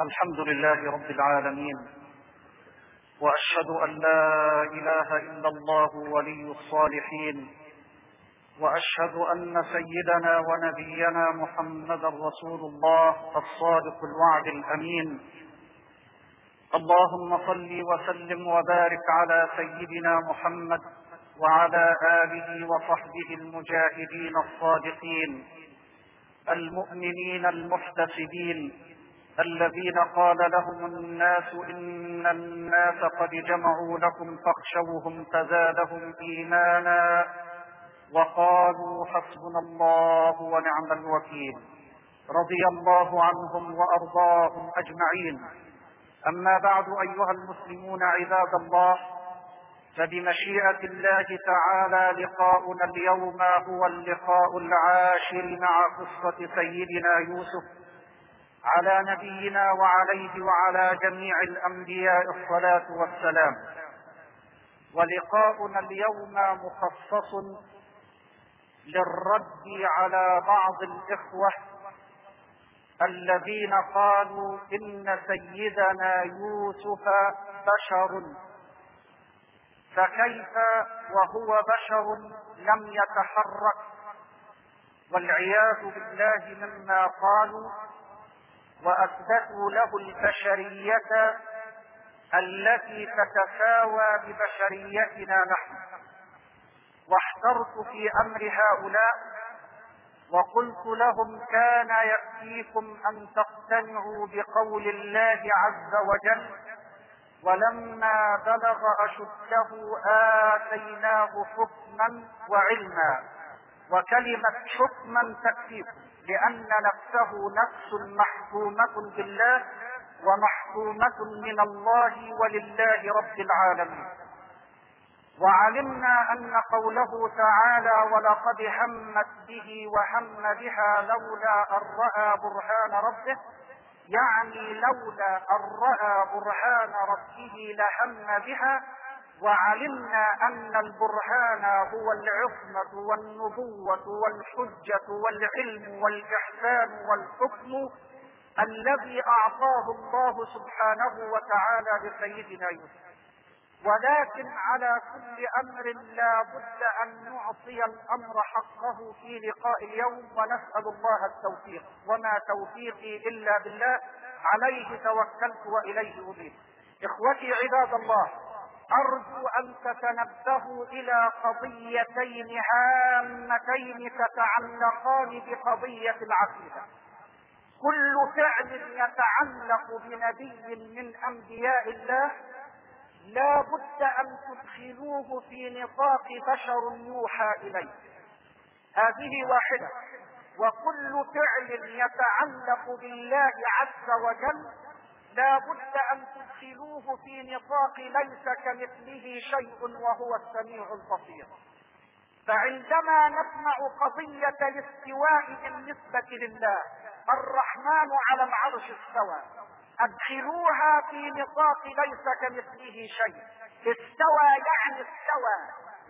الحمد لله رب العالمين وأشهد أن لا إله إلا الله ولي الصالحين وأشهد أن سيدنا ونبينا محمدا رسول الله الصادق الوعد الأمين. اللهم صل وسلم وبارك على سيدنا محمد وعلى آله وصحبه المجاهدين الصادقين المؤمنين المحتسبين الذين قال لهم الناس إن الناس قد جمعوا لكم فاخشوهم فزادهم إيمانا وقالوا حسبنا الله ونعم الوكيل رضي الله عنهم وأرضاهم أجمعين. أما بعد أيها المسلمون عباد الله فبمشيئة الله تعالى لقاؤنا اليوم هو اللقاء العاشر مع قصة سيدنا يوسف على نبينا وعليه وعلى جميع الأنبياء الصلاة والسلام. ولقاؤنا اليوم مخصص للرد على بعض الإخوة الذين قالوا إن سيدنا يوسف بشر. فكيف وهو بشر لم يتحرك؟ والعياذ بالله مما قالوا واثبتوا له البشرية التي تتساوى ببشريتنا نحن. واحترت في أمر هؤلاء وقلت لهم كان يكفيكم أن تقتنعوا بقول الله عز وجل ولما بلغ أشده آتيناه حكما وعلما وكلمة حكما تكفيكم. لأن نفسه نفس محكومة بالله ومحكومة من الله ولله رب العالمين. وعلمنا أن قوله تعالى ولقد همت به وهم بها لولا أن رأى برهان ربه يعني لولا أن رأى برهان ربه لهم بها وعلمنا أن البرهان هو العصمة والنبوة والحجة والعلم والإحسان والحكم الذي أعطاه الله سبحانه وتعالى لسيدنا يوسف. ولكن على كل أمر لا بد أن نعطي الأمر حقه في لقاء اليوم ونسأل الله التوفيق. وما توفيقي إلا بالله عليه توكلت وإليه ابيد إخوتي عباد الله أرجو أن تتنبهوا إلى قضيتين هامتين تتعلقان بقضية العقيدة. كل فعل يتعلق بنبي من أنبياء الله لا بد أن تدخلوه في نطاق بشر يوحى إليه. هذه واحدة. وكل فعل يتعلق بالله عز وجل لا بد أن تدخلوه في نطاق ليس كمثله شيء وهو السميع البصير. فعندما نسمع قضية الاستواء بالنسبة لله الرحمن على العرش استوى. أدخلوها في نطاق ليس كمثله شيء. استوى يعني استوى.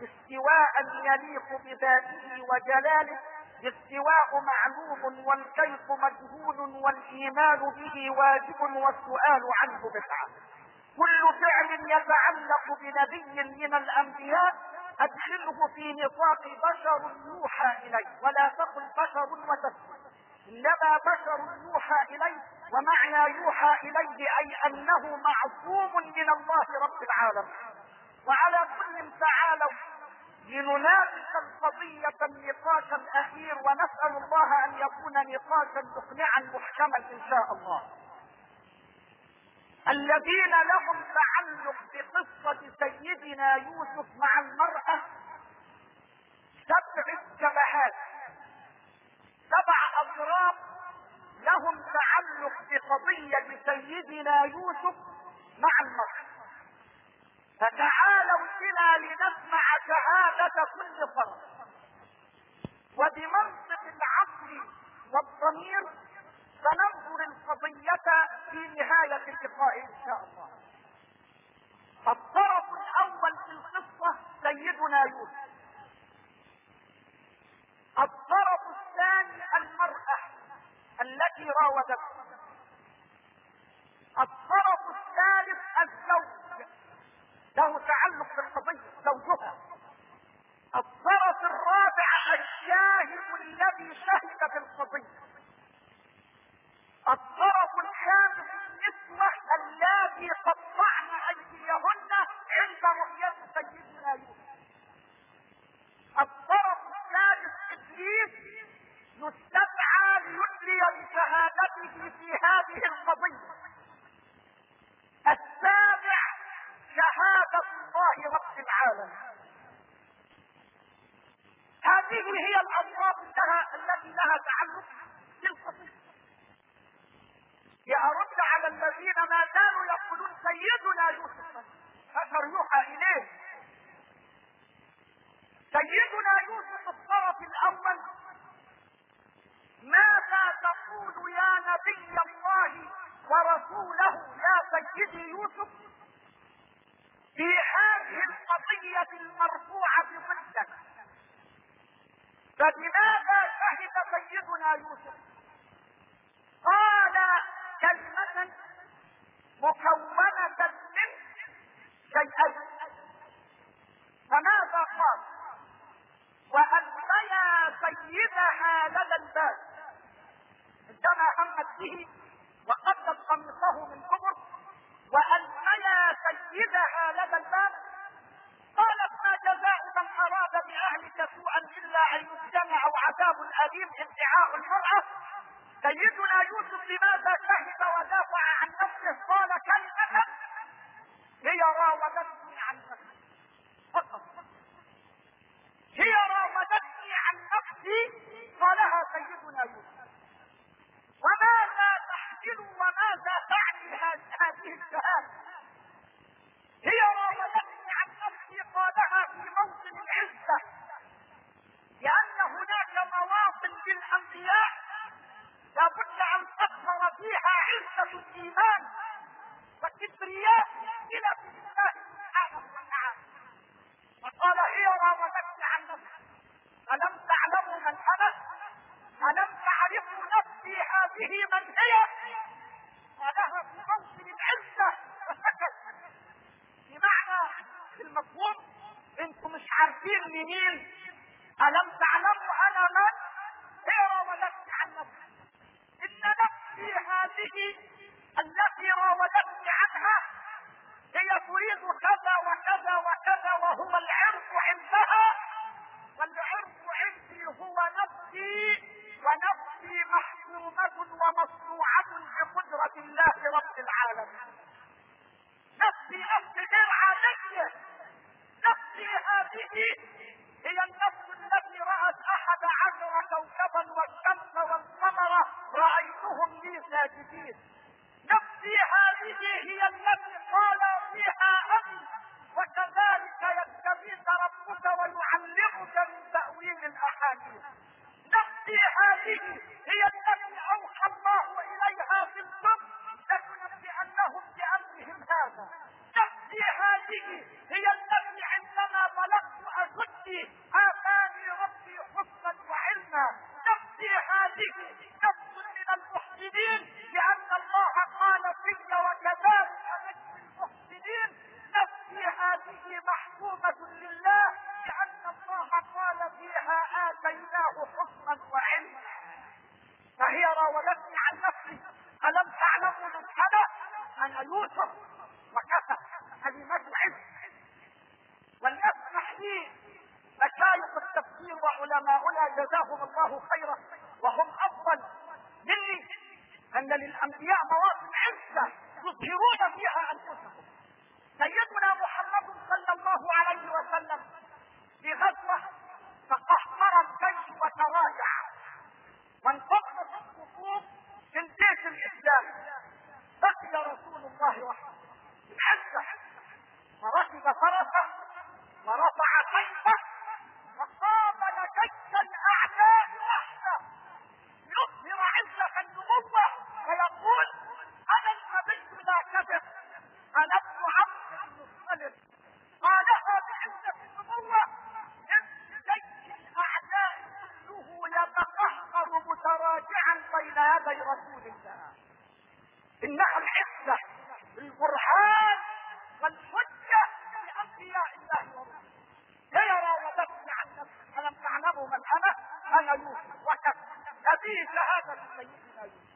استواء يليق بذاته وجلاله. الاستواء معلوم والكيف مجهول والإيمان به واجب والسؤال عنه بدعة. كل فعل يتعلق بنبي من الأنبياء أدخله في نطاق بشر يوحى إليه ولا تقل بشر وتسكت إنما بشر يوحى إليه ومعنى يوحى إليه أي أنه معصوم من الله رب العالمين. وعلى كل تعالوا لنناقش القضية النقاش الأخير ونسأل الله أن يكون نقاشا مقنعا محكما إن شاء الله. الذين لهم تعلق بقصة سيدنا يوسف مع المرأة سبع جبهات سبع أطراف لهم تعلق بقضية سيدنا يوسف مع المرأة فتعالوا بنا لنسمع شهادة كل فرد. وبمنطق العقل والضمير سننظر القضية في نهاية اللقاء إن شاء الله. الطرف الأول في القصة سيدنا يوسف. الطرف الثاني المرأة التي راودته. شمسه رأسه وقدت قميصه من قبر وألقيا سيدها لدى الباب. قالت ما جزاء من أراد بأهلك سوءا إلا أن يجتمع عذاب أليم ادعاء المرأة سيدنا يوسف لماذا شهد ودافع عن نفسه؟ قال كلا الأنبياء لابد أن تظهر فيها عزة الإيمان والكبرياء إلى ابن الله سبحانه وتعالى وقال هي راودتني عن نفسي ألم تعلموا من أنا؟ ألم تعرفوا نفسي هذه من هي؟ قالها في موطن العزه وسكت بمعنى في المفهوم أنتم مش عارفين منين فيه سعادة سيدنا يوسف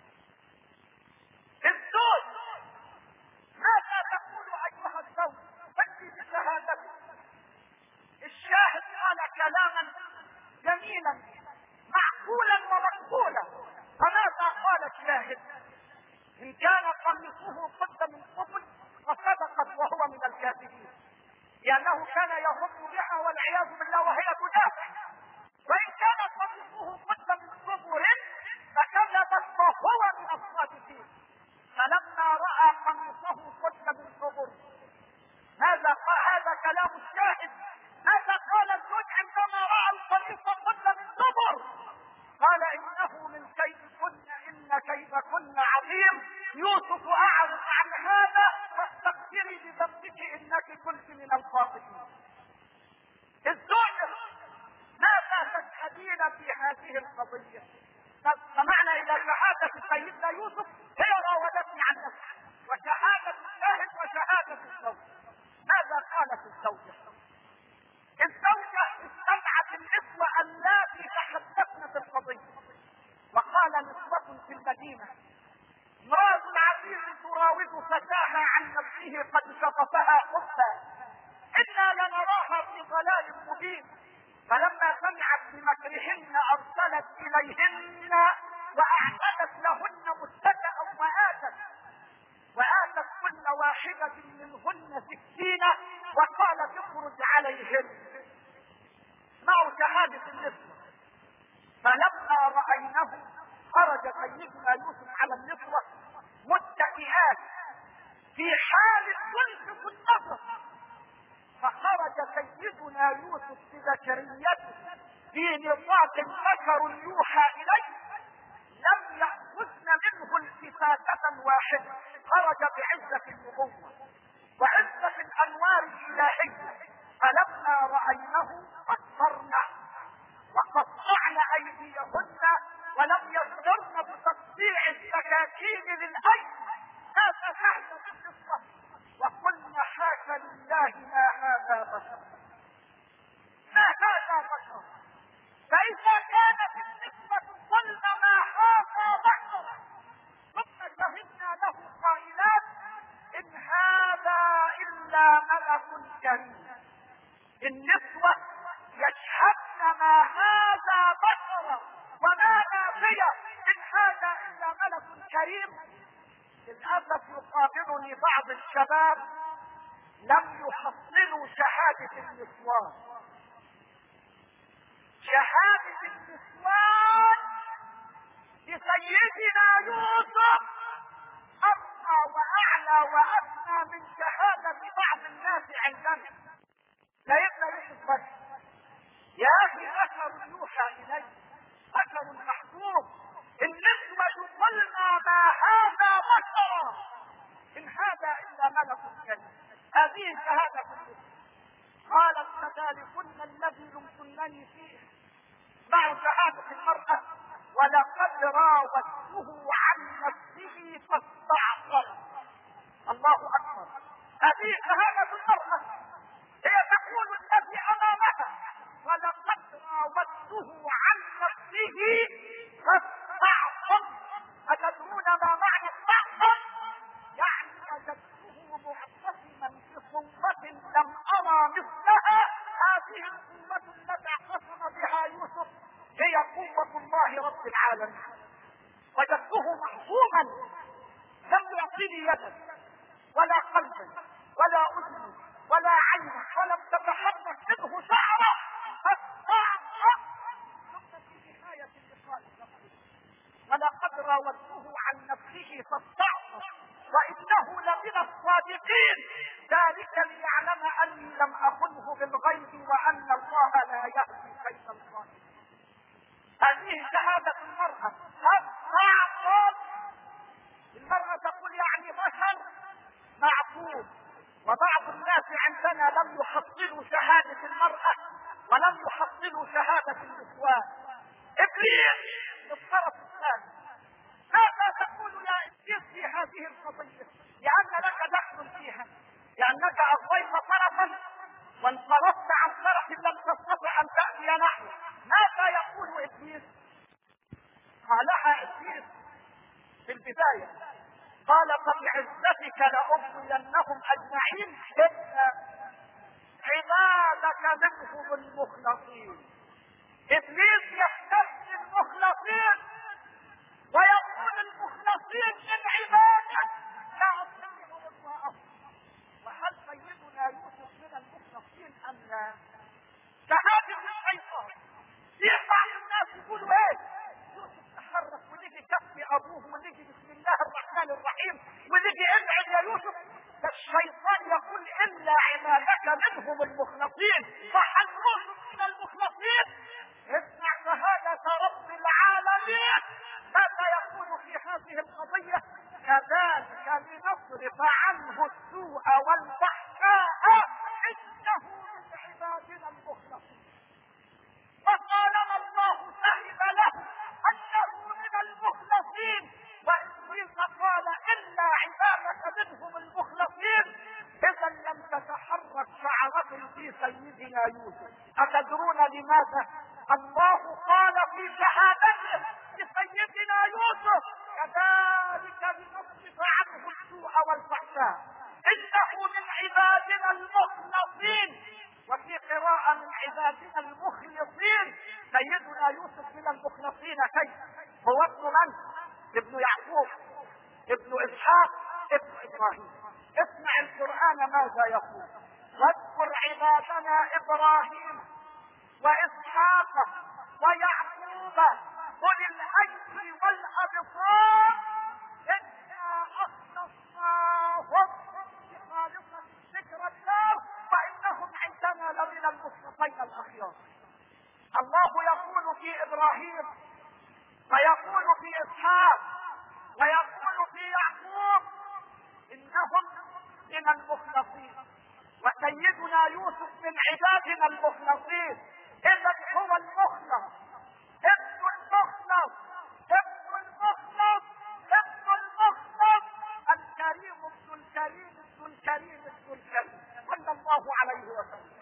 نطاق بشر يوحى أثر لأنك أغويت طرفا وانصرفت عن طرف لم تستطع أن تأتي نحوه ماذا يقول ابليس قالها ابليس في البداية قال فبعزتك لأغوينهم أجمعين إلا عبادك منهم المخلصين إبليس يحتج المخلصين ويقول المخلصين من عبادك لا لنصرف عنه السوء والفحشاء انه من عبادنا المخلصين فقالنا الله شهد له انه من المخلصين وابليس قال الا عبادك منهم المخلصين اذا لم تتحرك شعرة في سيدنا يوسف اتدرون لماذا الله قال في شهادته لسيدنا يوسف كذلك لنصرف عنه السوء والفحشاء انه من عبادنا المخلصين وفي قراءة من عبادنا المخلصين سيدنا يوسف من المخلصين كيف هو ابن من ابن يعقوب ابن إبراهيم. اسمع القرآن ماذا يقول. واذكر عبادنا إبراهيم وإسحاق ويعقوب اولي الايدي والأبصار. إنا أخلصناهم بخالصة ذكر الدار فانهم عندنا لمن المصطفين الأخيار. الله يقول في إبراهيم ويقول في اسحاق ويقول في يعقوب انهم من المخلصين وسيدنا يوسف من عبادنا المخلصين اذا هو المخلص ابن المخلص ابن المخلص ابن المخلص الكريم ابن الكريم ابن الكريم ابن الكريم صلى الله عليه وسلم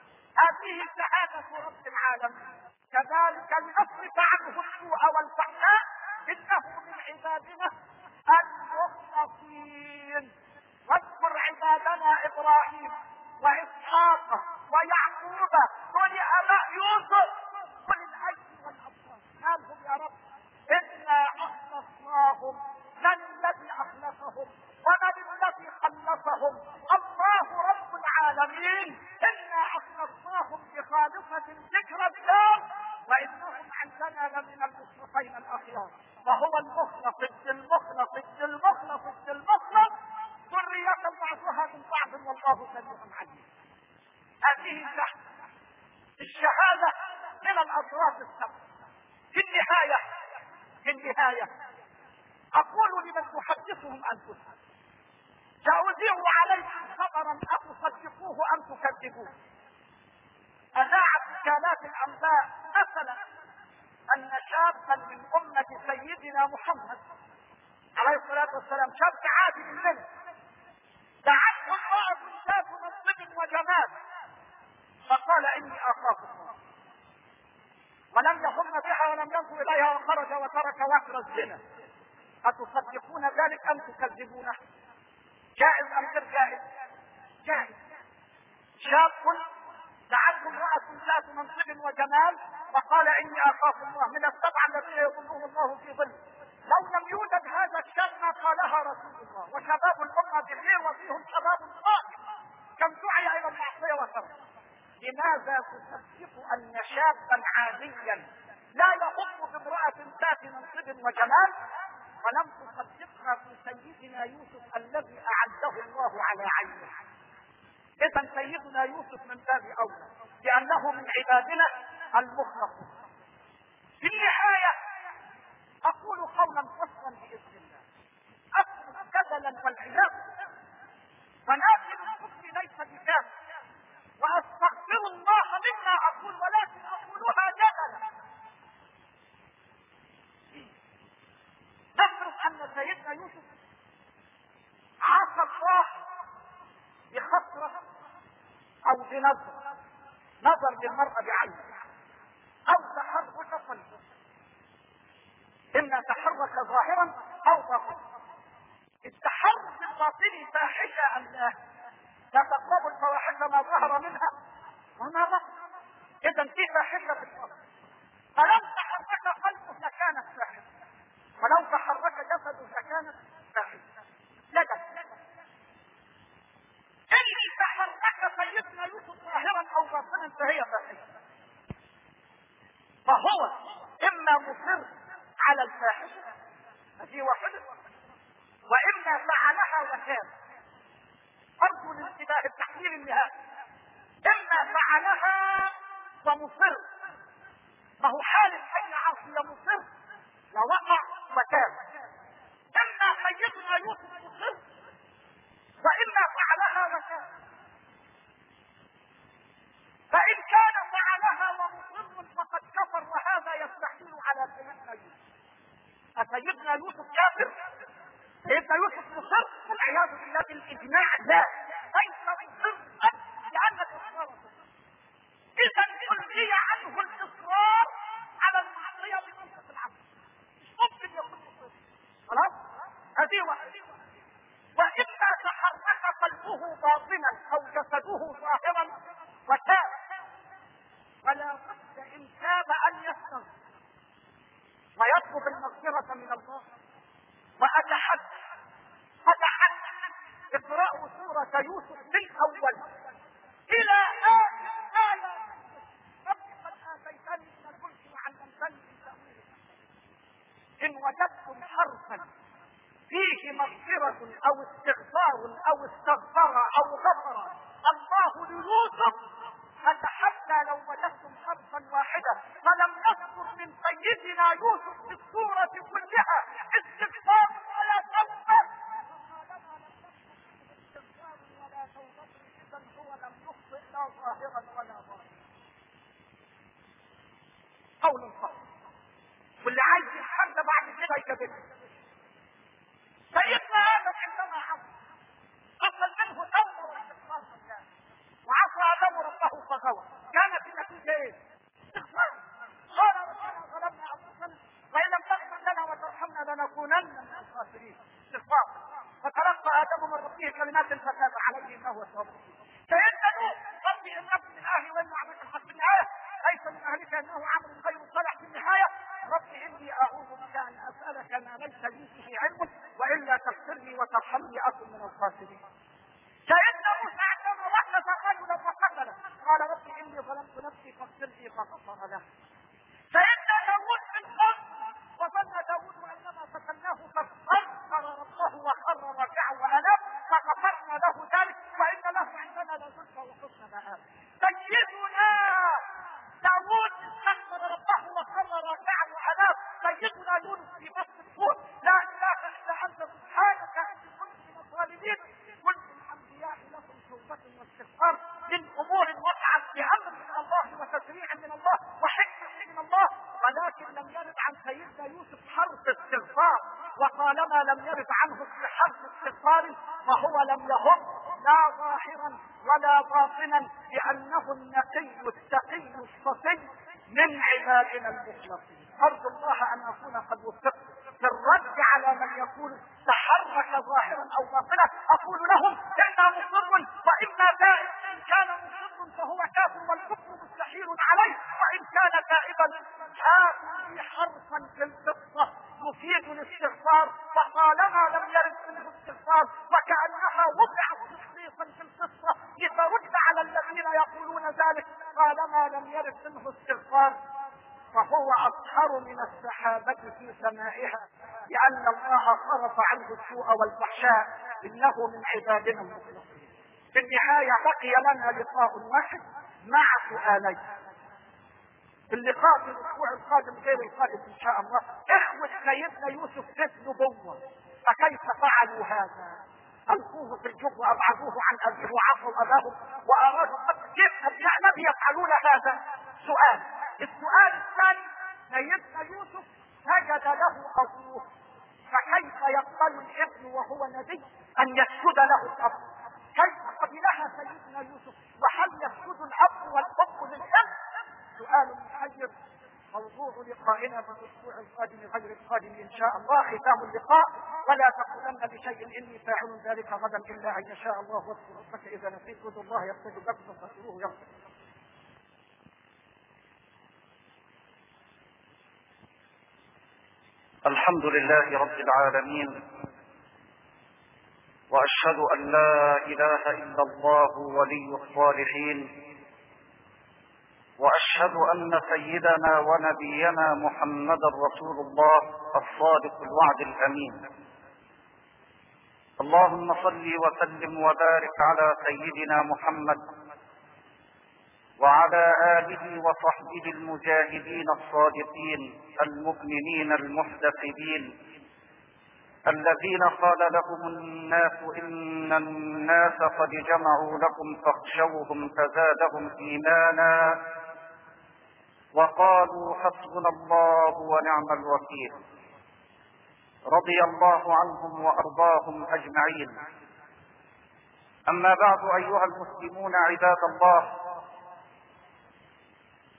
هذه شهادة رب العالمين كذلك لنصرف عنه السوء والفحشاء انه من عبادنا المخلصين واذكر عبادنا إبراهيم واسحاق ويعقوب ولاباء يوسف وللاجل والابصار قالهم يا رب انا اخلصناهم من الذي اخلصهم ومن الذي خلصهم الله رب العالمين انا اخلصناهم بخالصة ذكر الدار وانهم عندنا لمن المصطفين الاخيار وهو المخلص ابن المخلص ابن المخلص ابن المخلص ذرية بعضها من بعض والله سميع عليم هذه الشهادة من الأطراف السبع في النهاية في النهاية أقول لمن تحدثهم أنفسهم سأذيع عليكم خبرا أتصدقوه أم تكذبوه أذاعت وكالات الأنباء مثلا أن شابا من أمة سيدنا محمد عليه الصلاة والسلام شاب عادي منه. دعته امرأة ذات منصب وجمال. فقال إني أخاف. الله ولم يهم بها ولم ينظر إليها وخرج وترك وكر الزنا. أتصدقون ذلك أم تكذبونه؟ جائز أم غير جائز؟ جائز. شاب دعته امرأة ذات منصب وجمال وقال إني أخاف الله من السبعة الذين يظلهم الله في ظل لو لم يوجد هذا الشاب ما قالها رسول الله. وشباب الأمة بخير وفيهم شباب صائم كم دعي إلى المعصية وترك لماذا تصدق أن شابا عاديا لا يخط بامرأة ذات منصب وجمال؟ ولم تصدقها في سيدنا يوسف الذي أعده الله على إذا سيدنا يوسف من باب أولى لأنه من عبادنا المخلصين في النهاية أقول قولا فصلا بإذن الله. أقول جدلا والعياذ ولكن الحكم ليس بكاف وأستغفر الله مما أقول ولكن أقولها جدلا. نفرض أن سيدنا يوسف أو بنظر نظر. للمرأة بعينه أو تحرك قلبه اما تحرك ظاهرا أو باطنا. التحرك الباطني فاحشة أم لا. تقربوا الفواحش ما ظهر منها وما بطن. اذا في فاحشة في الباطن. فلو ومصر اقرأوا سورة يوسف من أول إلى آخر آية. رب قد آتيتني من الملك وعلمتني من تأويل إن وجدتم حرفا فيه مغفرة أو استغفار أو استغفر أو غفر الله ليوسف حتى لو وجدتم حرفا واحدا. فلم يصدر من سيدنا يوسف في السورة كلها. 这么大牛犊子，你还 المخلصين أرجو الله أن أكون قد وفقت في الرد على من يقول تحرك ظاهرا أو باطنا أقول لهم أنا مصر واما تائب ان كان مصر فهو كافر والكفر مستحيل عليه وان كان تائبا هاتوا لي حرفا في القصة يفيد الاستغفار فطالما لم يرد منه استغفار وكانها وضعت تخليصا في القصة لترد على الذين يقولون ذلك طالما لم يرد منه استغفار فهو أطهر من السحابة في سمائها لأن الله صرف عنه السوء والفحشاء إنه من عبادنا المخلصين في النهاية بقي لنا لقاء واحد مع سؤالين. اللقاء في الأسبوع القادم غير القادم إن شاء الله. إخوة سيدنا يوسف في النبوة فكيف فعلوا هذا؟ ألقوه في الجب وأبعدوه عن أبيه وعصوا أباه وأرادوا كيف أبناء نبي يفعلون هذا؟ سؤال. السؤال الثاني سيدنا يوسف سجد له أبوه. فكيف يقبل الابن وهو نبي أن يسجد له الأب؟ كيف قبلها سيدنا يوسف وهل يسجد الأب والام للأب؟ سؤال محير موضوع لقائنا في الأسبوع القادم غير القادم إن شاء الله ختام اللقاء. ولا تقولن بشيء إني فاعل ذلك غدا إلا أن يشاء الله. واذكر ربك إذا نسيت الله يغفر لكم فاستغفروه يغفر الحمد لله رب العالمين وأشهد أن لا إله إلا الله ولي الصالحين وأشهد أن سيدنا ونبينا محمدا رسول الله الصادق الوعد الأمين. اللهم صل وسلم وبارك على سيدنا محمد وعلى آله وصحبه المجاهدين الصادقين المؤمنين المحتسبين الذين قال لهم الناس إن الناس قد جمعوا لكم فاخشوهم فزادهم إيمانا وقالوا حسبنا الله ونعم الوكيل رضي الله عنهم وأرضاهم أجمعين أما بعد أيها المسلمون عباد الله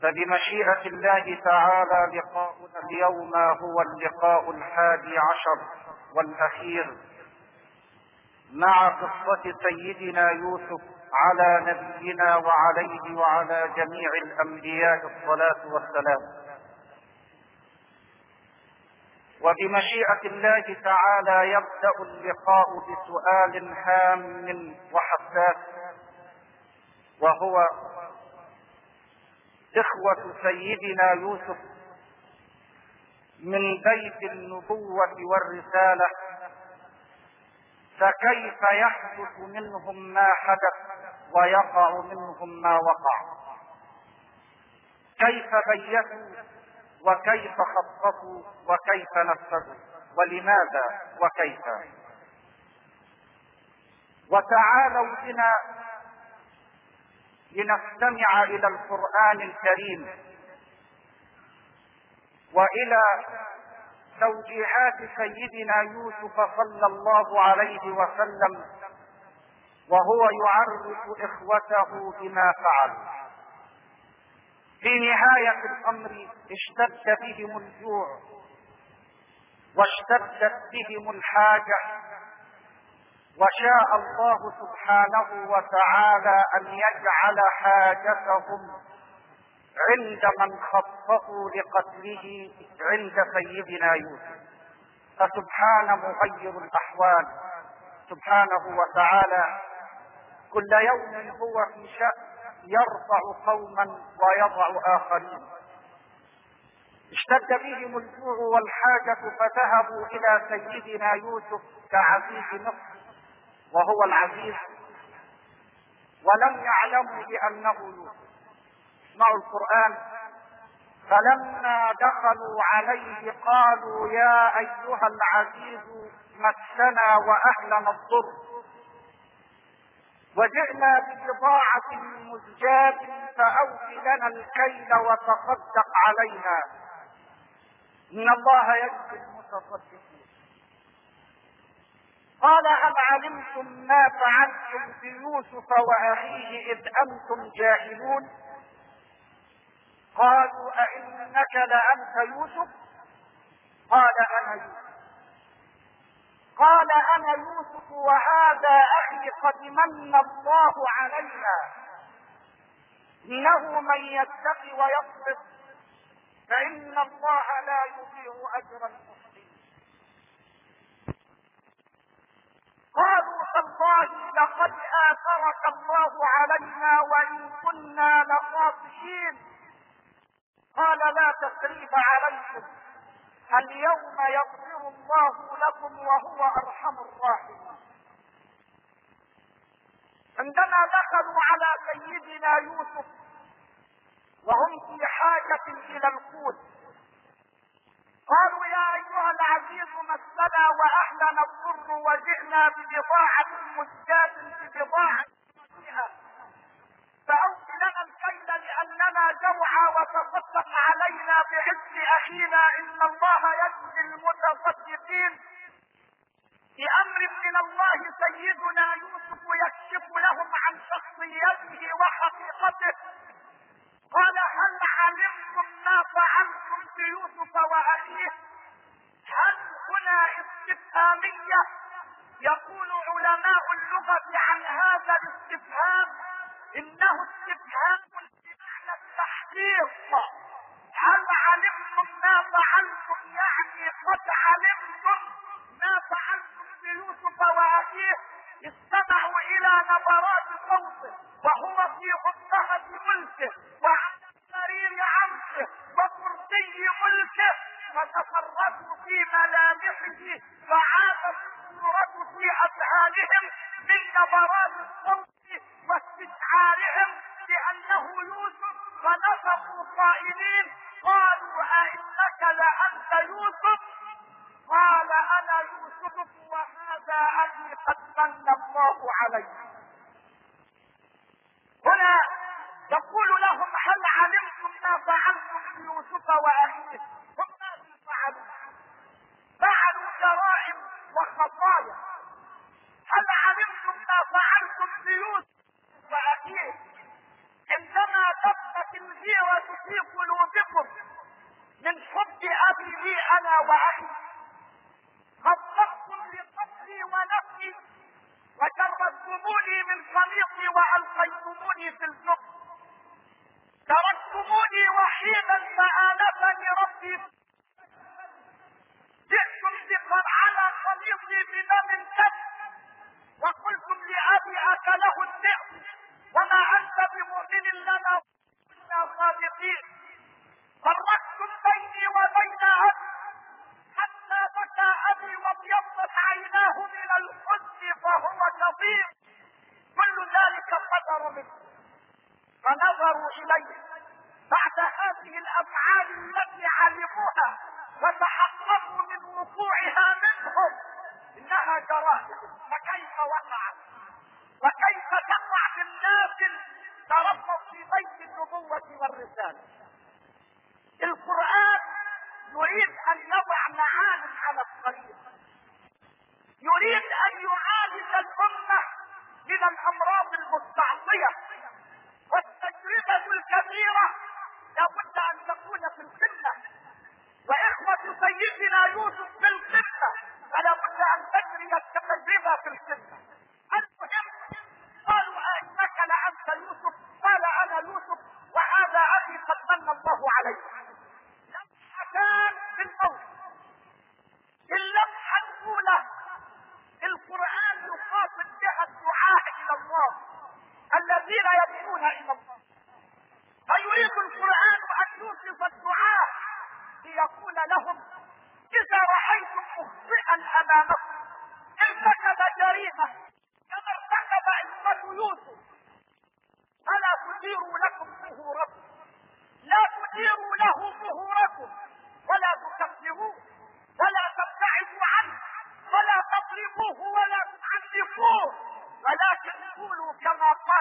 فبمشيئة الله تعالى لقاؤنا اليوم هو اللقاء الحادي عشر والأخير مع قصة سيدنا يوسف على نبينا وعليه وعلى جميع الأنبياء الصلاة والسلام. وبمشيئة الله تعالى يبدأ اللقاء بسؤال هام وحساس وهو إخوة سيدنا يوسف من بيت النبوة والرسالة فكيف يحدث منهم ما حدث ويقع منهم ما وقع؟ كيف بيتوا وكيف خططوا وكيف نفذوا؟ ولماذا وكيف؟ وتعالوا بنا لنستمع إلى القرآن الكريم وإلى توجيهات سيدنا يوسف صلى الله عليه وسلم وهو يعرف إخوته بما فعل. في نهاية الأمر اشتد بهم الجوع واشتدت بهم الحاجة. وشاء الله سبحانه وتعالى أن يجعل حاجتهم عند من خططوا لقتله عند سيدنا يوسف. فسبحان مغير الأحوال. سبحانه وتعالى كل يوم هو في شأن يرفع قوما ويضع آخرين. اشتد بهم الجوع والحاجة فذهبوا إلى سيدنا يوسف كعزيز مصر. وهو العزيز. ولم يعلموا بأنه يوسف اسمعوا القرآن. فلما دخلوا عليه قالوا يا أيها العزيز مسنا وأهلنا الضر. وجئنا ببضاعة مزجاة فأوف لنا الكيل وتصدق علينا. إن الله يجزي المتصدقين قال هل علمتم ما فعلتم بيوسف وأخيه إذ أنتم جاهلون؟ قالوا أئنك لأنت يوسف؟ قال أنا يوسف. قال أنا يوسف وهذا أخي قد من الله علينا. انه من يتقي ويصبر. فإن الله لا يضيع أجر المحسنين قالوا تالله لقد آثرك الله علينا وإن كنا لخاطئين قال لا تسريب عليكم. اليوم يغفر الله لكم وهو أرحم الراحمين. عندما دخلوا على سيدنا يوسف وهم في حاجة إلى القوت قالوا يا أيها العزيز مسنا وأهلنا الضر وجئنا ببضاعة مزجاة ببضاعة فأوف لنا الكيل لأننا جوعى وتصدق علينا بعز أخينا إن الله يجزي المتصدقين. بأمر من الله سيدنا يوسف يكشف لهم عن شخصيته وحقيقته. قال هل علمتم ما فعلتم بيوسف وأخيه هل هنا استفهامية؟ يقول علماء اللغة عن هذا الاستفهام إنه استفهام بمعنى التحقيق. هل علمتم ما فعلتم؟ يعني قد علمتم ما فعلتم بيوسف واخيه استمعوا إلى نبرات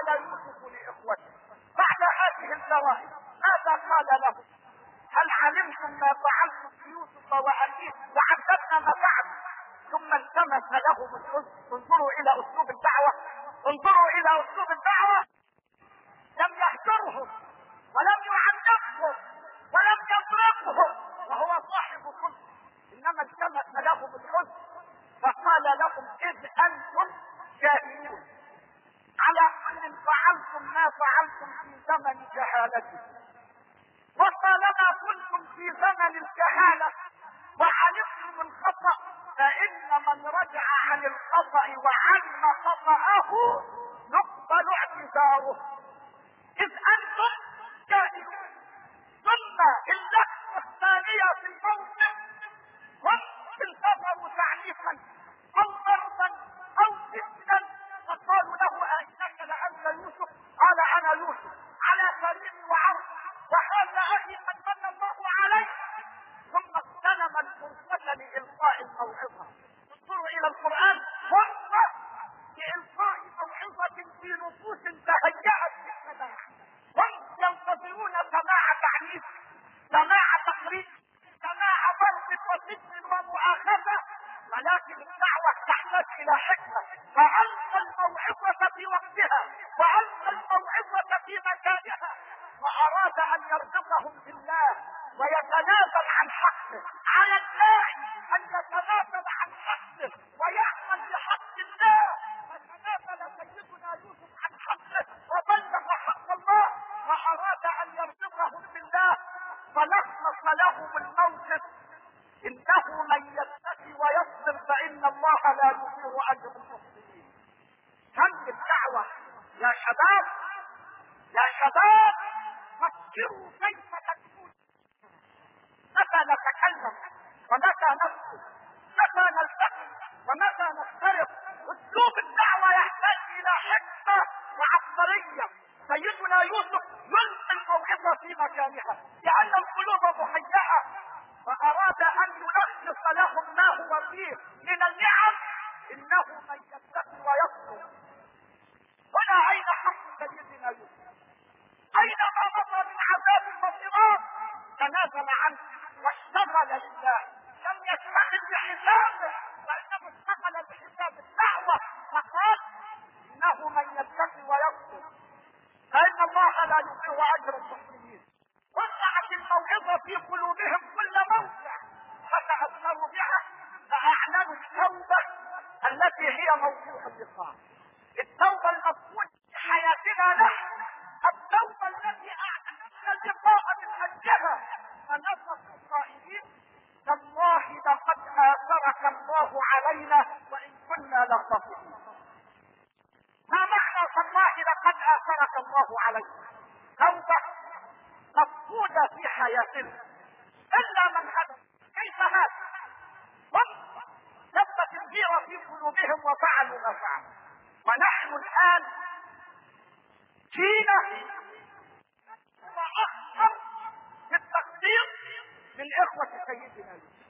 قال يوسف لإخوته بعد هذه الزوائد ماذا قال لهم هل علمتم ما فعلتم بيوسف وأخيه وعذبنا ما فعلوا ثم التمس لهم الحزن انظروا إلى أسلوب يتنازل عن حقه. على الله أن يتنازل عن حقه. ويأتي علينا توبة مفقودة في حياتنا إلا من هدى كيف هذا؟ هم ثبت الغيرة في قلوبهم وفعلوا ما فعلوا. ونحن فينا وأخطر في التقدير من إخوة سيدنا يوسف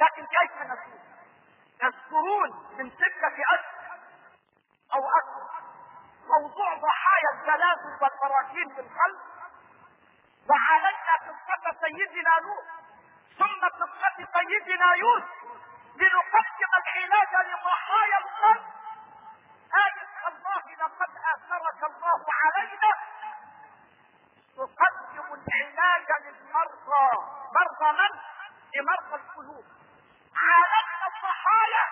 لكن كيف نكون؟ يذكرون من ستة أشهر أو أكثر. موضوع ضحايا الزلازل والبراكين في القلب. وعلينا قصة سيدنا نوح ثم قصة سيدنا يوسف لنقدم العلاج لضحايا القلب. آية الله لقد آثرك الله علينا. تقدم العلاج للمرضى. مرضى من؟ لمرضى القلوب. عالجنا الضحايا.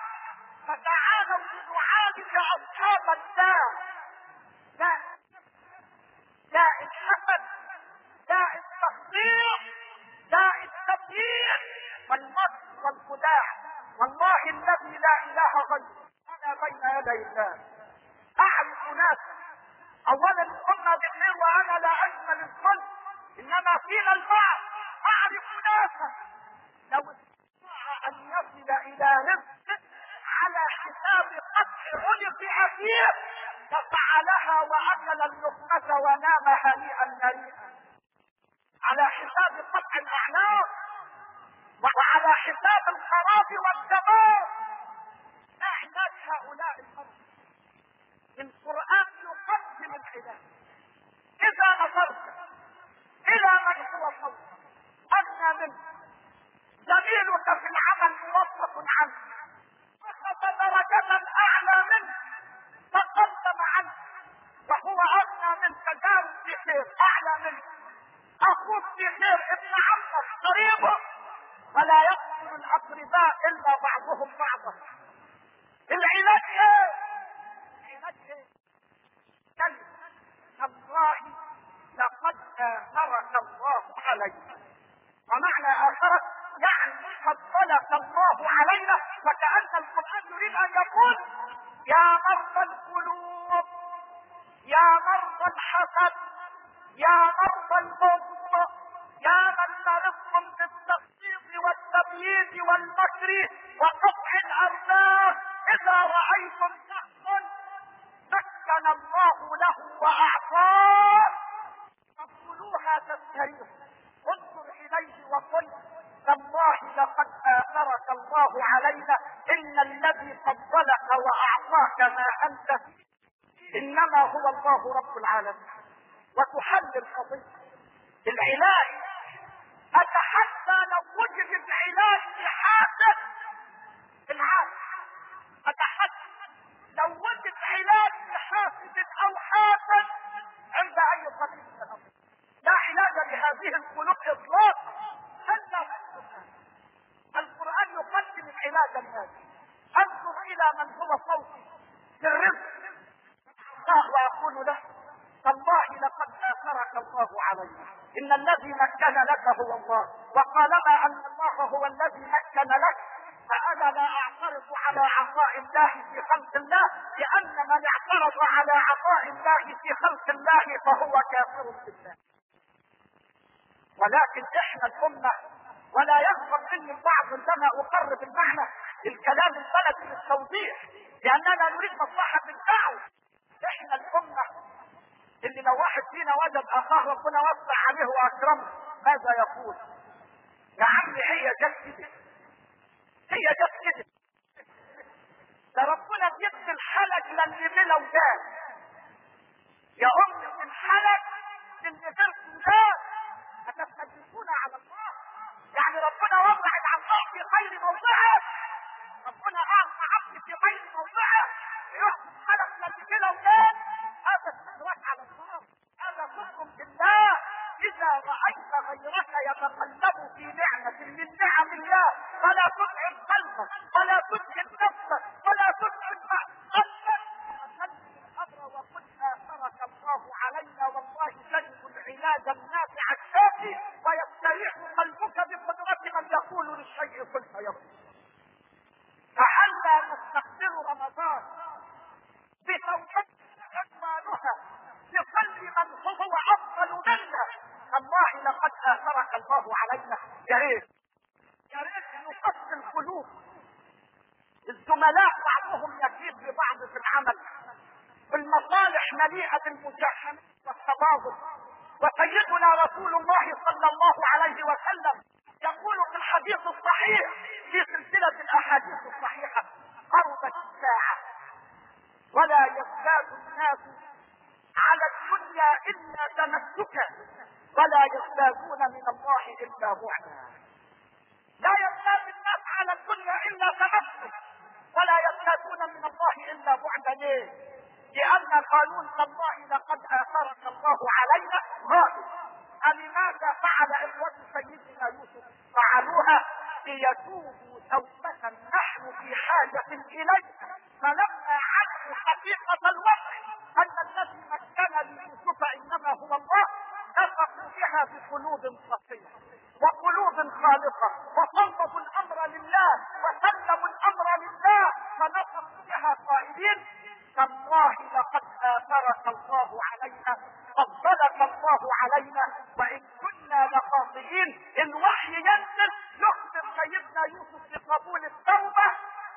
فتعالوا لنعالج أصحاب الداء والخداع والله الذي لا إله غيره أنا بين يدي الله. اعرف ناسا اولا قلنا بالخير وأنا لا اجمل الخلق إنما فينا البعض أعرف ناسا لو استطاع أن يصل إلى رزق على حساب قتل علق فيه ففعلها وأكل اللقمة ونام هنيئا مريئا. على حساب قطع الاعناق وعلى حساب الخراب والدمار. ما علاج هؤلاء المرضى القرآن يقدم العلاج. إذا نظرت إلى من هو فوق ادنى منه. زميلك في العمل موظف عنه. اخذ درجه أعلى منه. تقدم عنه. وهو ادنى من تجارب في خير أعلى منه. أخوك في خير ابن عمك يقتل الأقرباء إلا بعضهم بعضا. العلاج لهذا أنظر إلى من هو صوتي. في الرزق. واقول له تالله لقد آثرك الله علينا إن الذي مكن لك هو الله. وقالما أن الله هو الذي مكن لك؟ فأنا لا أعترض على عطاء الله في خلق الله لأن من اعترض على عطاء الله في خلق الله فهو كافر بالله. ولكن إحنا الأمة ولا يغضب مني البعض عندما أقرب الكلام البلدي للتوضيح لأننا نريد مصلحة الدعوة إحنا الأمة اللي لو واحد فينا وجد أخاه ربنا وسع عليه وأكرمه ماذا يقول؟ يا عمي هي جت كده هي جت كده ده ربنا بيدي الحلق للي بلا ودان يا ام الحلق للي غير ودان أتستجيبون على الله يعني ربنا وضع العطاء في خير موضعه ربنا اعطى عبد في خير موضعه يحكم خلق للي بلا ودان هذا استدراك على الله هذا كفر بالله اذا رايت غيرك يتقلب في نعمه من نعم الله فلا تتعب قلبك ولا تتعب نفسك ولا تتعب بزوجته اخوانها بكل من هو افضل منا الله اثرك الله علينا. يا ريت يا ريت الزملاء بعضهم يكيد ببعض في العمل. المصالح مليئة بالمجاهمه والتباغض. وسيدنا رسول الله صلى الله عليه وسلم يقول في الحديث الصحيح في سلسلة الأحاديث الصحيحة قربت الساعة. ولا يزداد الناس على الدنيا إلا تمسكا. ولا يزدادون من الله إلا بعدا. لا يزداد الناس على الدنيا إلا تمسك ولا يزدادون من الله إلا بعدا. ليه؟ لأن قانون الله لقد آثرك الله علينا. غائب ألماذا فعل إخوة سيدنا يوسف؟ فعلوها ليتوبوا توبة نحن في حاجة إليها فلما عرفوا حقيقة الوقت أن الذي بها بقلوب صفية وقلوب خالصة وصوبوا الأمر لله وسلموا الأمر لله فنفقوا بها قائلين تالله لقد آثرك الله علينا فضلك الله علينا وإن كنا لخاطئين الوحي ينزل يخبر سيدنا يوسف بقبول التوبة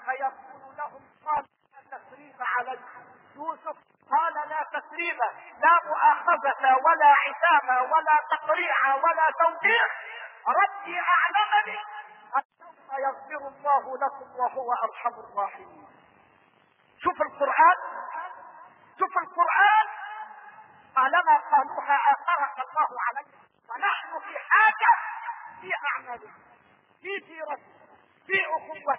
فيقول لهم قال لا تسريب عليكم يوسف قال لا تسريب لا مؤاخذة ولا عتاب ولا تقريع ولا توجيه ربي أعلمني أنه يغفر الله لكم وهو أرحم الراحمين شوف القرآن؟ شوف القرآن. طالما قالوها آثرك الله علينا ونحن في حاجة في أعمالنا. في سيرتنا. في أخوتنا.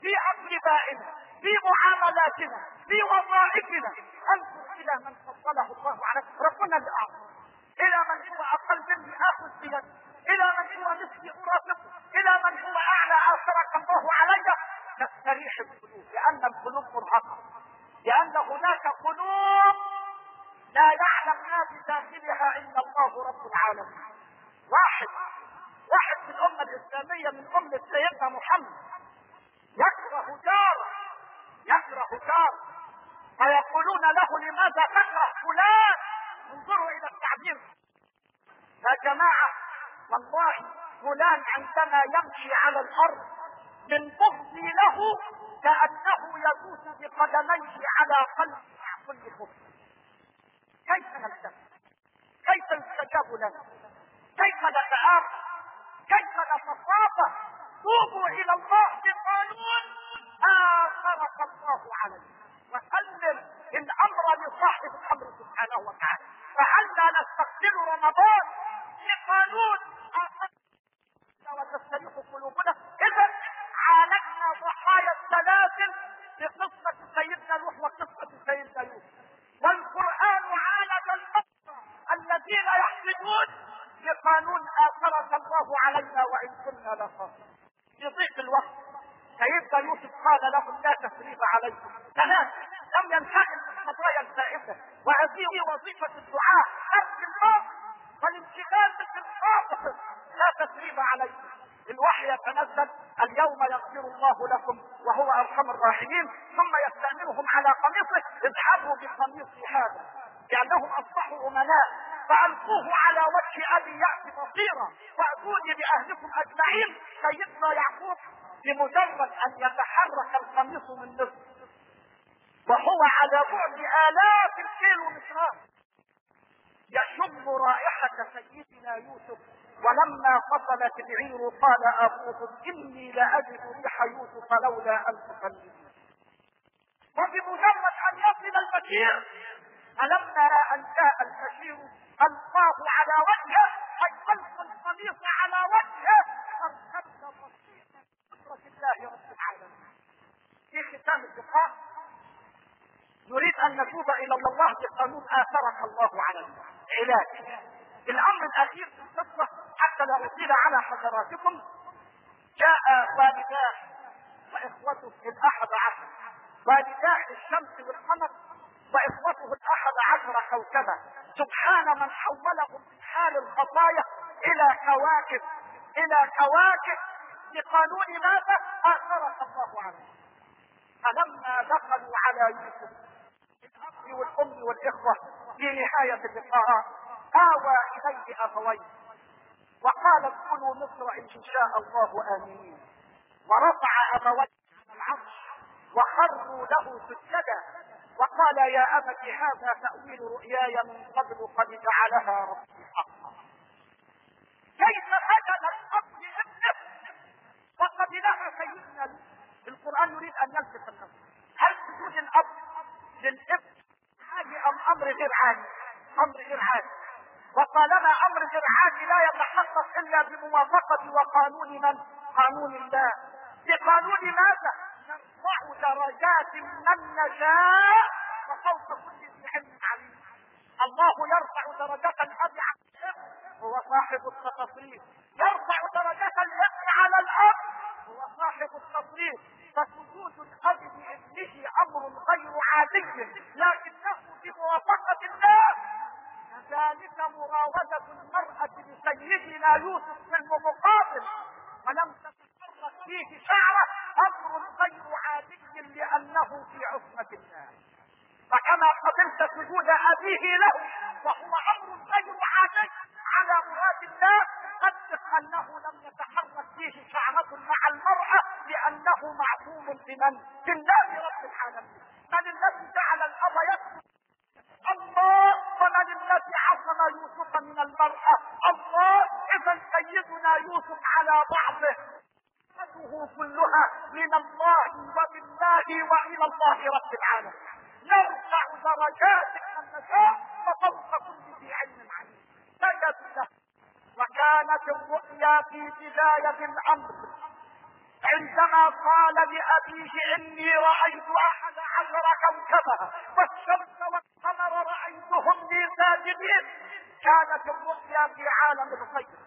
في أقربائنا في معاملاتنا. في وظائفنا. أنظر إلى من فضله الله عليك. ربنا اللي أعطى إلى من هو أقل مني آخذ بيده إلى من هو مثلي أرافقه إلى من هو أعلى آثرك الله علي تستريح القلوب لأن القلوب مرهقة لأن هناك قلوب لا يعلم ما بداخلها إلا الله رب العالمين. واحد واحد في الأمة الإسلامية من أمة سيدنا محمد. يكره جاره يكره جاره فيقولون له لماذا تكره فلان؟ انظروا إلى التعبير. يا جماعة والله فلان عندما يمشي على الأرض من بغضي له كأنه يدوس بقدميه على قلب كل خبز. كيف نبدأ؟ كيف يستجاب لنا؟ كيف نتآمن كيف نتصافى توبوا إلى الله بقانون اثرك الله عليه. وسلم الأمر لصاحب الأمر سبحانه وتعالى. فهلا نستقبل رمضان بقانون السلاسل بقصه سيدنا نوح وقصة سيدنا يوسف. والقرآن عالج الأسرى الذين يحسدون بقانون آثرك الله علينا وإن كنا لخاطئين. يضيق الوقت سيدنا يوسف قال لهم لا تسريب عليكم. ثلاث لم ينتهي القضايا الزائدة وهذه وظيفة الدعاء. ترك الموت والانشغال بالحافظ لا تسريب عليكم. الوحي يتنزل اليوم يغفر الله لكم وهو أرحم الراحمين ثم يستأمرهم على قميصه اذهبوا بقميصي هذا. لأنهم أصبحوا أمناء. فألقوه على وجه أبي ياتي بصيرا. واتوني بأهلكم أجمعين. سيدنا يعقوب بمجرد أن يتحرك القميص من نصف وهو على بعد آلاف الكيلو مترات. يشم رائحة سيدنا يوسف ولما فصلت العير قال ابوهم إني لأجد ريح يوسف لولا أن تفلني وبمجرد أن يصل البشير فلما أن جاء البشير ألقاه على وجهه أي القى القميص على وجهه فارتد بصيرا قدرة الله رب العالمين. في ختام اللقاء نريد أن نتوب إلى الله بقانون آثرك الله علينا علاج الأمر الأخير في القصة حتى لا أطيل على حضراتكم. جاء والداه وإخوته الأحد عشر. والداه الشمس والقمر وإخوته الأحد عشر كوكبا. سبحان من حولهم من حال الخطايا إلى كواكب إلى كواكب بقانون ماذا؟ اثرك الله عليه. فلما دخلوا على يوسف في نهاية اللقاء آوى إليه أبويه وقال ادخلوا مصر إن شاء الله آمنين ورفع أبويه على العرش وخروا له سجدا. وقال يا أبت هذا تأويل رؤياي من قبل قد جعلها ربي حقا. كيف هجل الأب لابنه وقد نهى سيدنا القرآن يريد أن يلفت النظر هل سجود الأب للابن عادي أم أمر غير عادي؟ أمر غير عادي. وطالما غير عادي لا يتحقق إلا بموافقة وقانون من؟ قانون الله. بقانون ماذا؟ نرفع درجات من نشاء وفوق كل ذي علم عليم. الله يرفع درجات على هو صاحب التصريف يرفع درجات الإبن على الأب هو صاحب التصريف فسجود الاب لابنه أمر غير عادي لكنه بموافقة الله. كذلك مراودة المرأة لسيدنا يوسف في المقابل ولم تتحرك فيه شعرة أمر غير عادي لأنه في عصمة الله. فكما قبلت سجود أبيه له وهو أمر غير عادي على مراد الله. قدر أنه لم يتحرك فيه شعرة مع المرأة لأنه معصوم بمن؟ بالله رب العالمين. من الذي جعل الله ومن عصم يوسف من المرأة. الله إذا سيدنا يوسف على بعضه. كلها من الله وبالله وإلى الله رب العالمين. نرفع درجات من نشاء وفوق كل ذي علم عليم. سجد وكانت الرؤيا في بداية الأمر. عندما قال لأبيه إني رأيت أحد عشر كوكبا والشمس والقمر رأيتهم لي ساجدين. كانت الرؤيا في عالم الغيب.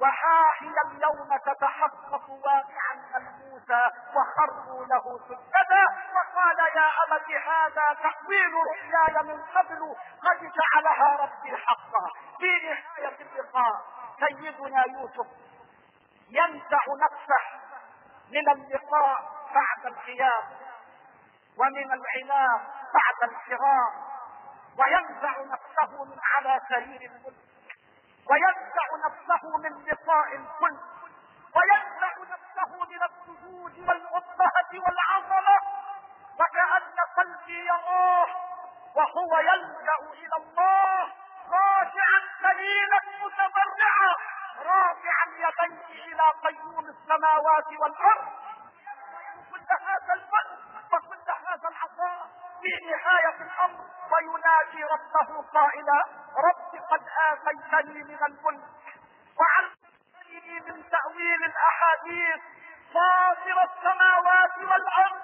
وها هي اليوم تتحقق واقعا ملموسا وخروا له سجدا. وقال يا أبت هذا تأويل رؤياي من قبل. قد جعلها ربي حقا. في نهاية اللقاء سيدنا يوسف ينزع نفسه من اللقاء بعد الغياب ومن العناء بعد الفراق وينزع نفسه من على سرير الملك وينزع نفسه من لقاء الكل وينزع نفسه من السجود والأبهة والعظمة وكأن قلبي يراه وهو يلجأ إلى الله خاشعا ذليلا متضرعا رافعا يديه إلى قيوم السماوات والأرض في نهاية الأمر وينادي ربه قائلا رب قد آتيتني من الملك وعلمتني من تأويل الأحاديث. فاطر السماوات والأرض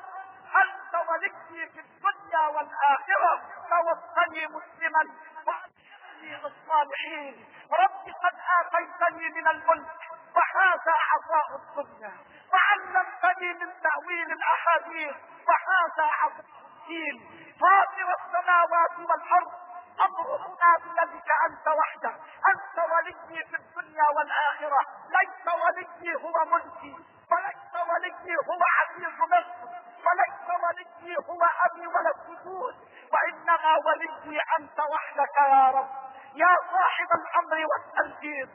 أنت ولي في الدنيا والآخرة توفني مسلما وألحقني بالصالحين. رب قد آتيتني من الملك وهذا عطاء الدنيا. وعلمتني من تأويل الأحاديث وهذا عطاء الدين. فاطر السماوات والأرض أمرنا بيدك أنت وحدك. أنت ولي في الدنيا والآخرة. ليس ولي هو ملكي. وليس ولي هو عزيز مصر وليس ولي هو أبي ولا السجود. وإنما ولي أنت وحدك يا رب. يا صاحب الأمر والتنفيذ.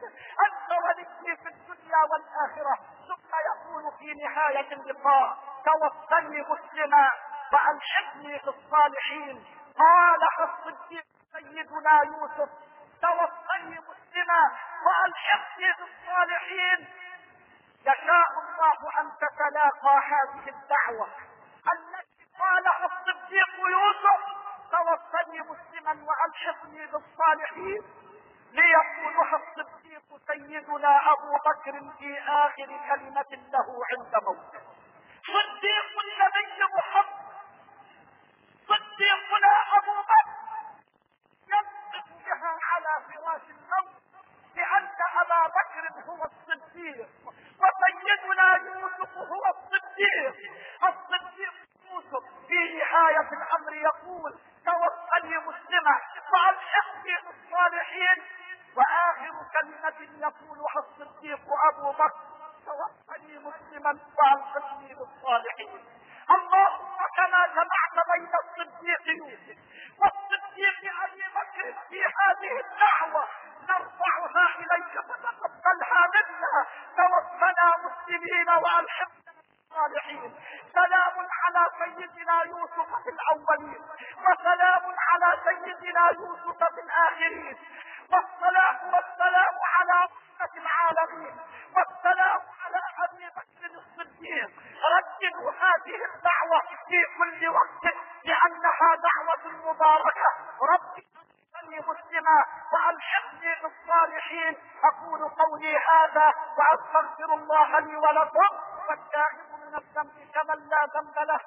أنت ولي في الدنيا والآخرة. ثم يقول في نهاية اللقاء توفني مسلما. وألحقني في الصالحين. قالها الصديق سيدنا يوسف توفني مسلما والحقني بالصالحين يشاء الله أن تتلاقى هذه الدعوة. التي قالها الصديق يوسف توفني مسلما والحقني بالصالحين ليقولها الصديق سيدنا أبو بكر في آخر كلمة له عند موته. صديق النبي محمد صديقنا أبو بكر ينطق بها على فراش الموت لأن أبا بكر هو الصديق وسيدنا يوسف هو الصديق. الصديق يوسف في نهاية الأمر يقول توفني مسلمة والحقني بالصالحين وآخر كلمة يقولها الصديق أبو بكر توفني مسلما والحقني بالصالحين اللهم كما جمعت بين الصديق يوسف. والصديق أبي بكر في هذه الدعوة. نرفعها إليك فتقبلها منا. توفنا مسلمين الصالحين سلام على سيدنا يوسف في الأولين. وسلام على سيدنا يوسف في الآخرين. ولكم والتائب من الذنب كمن لا ذنب له.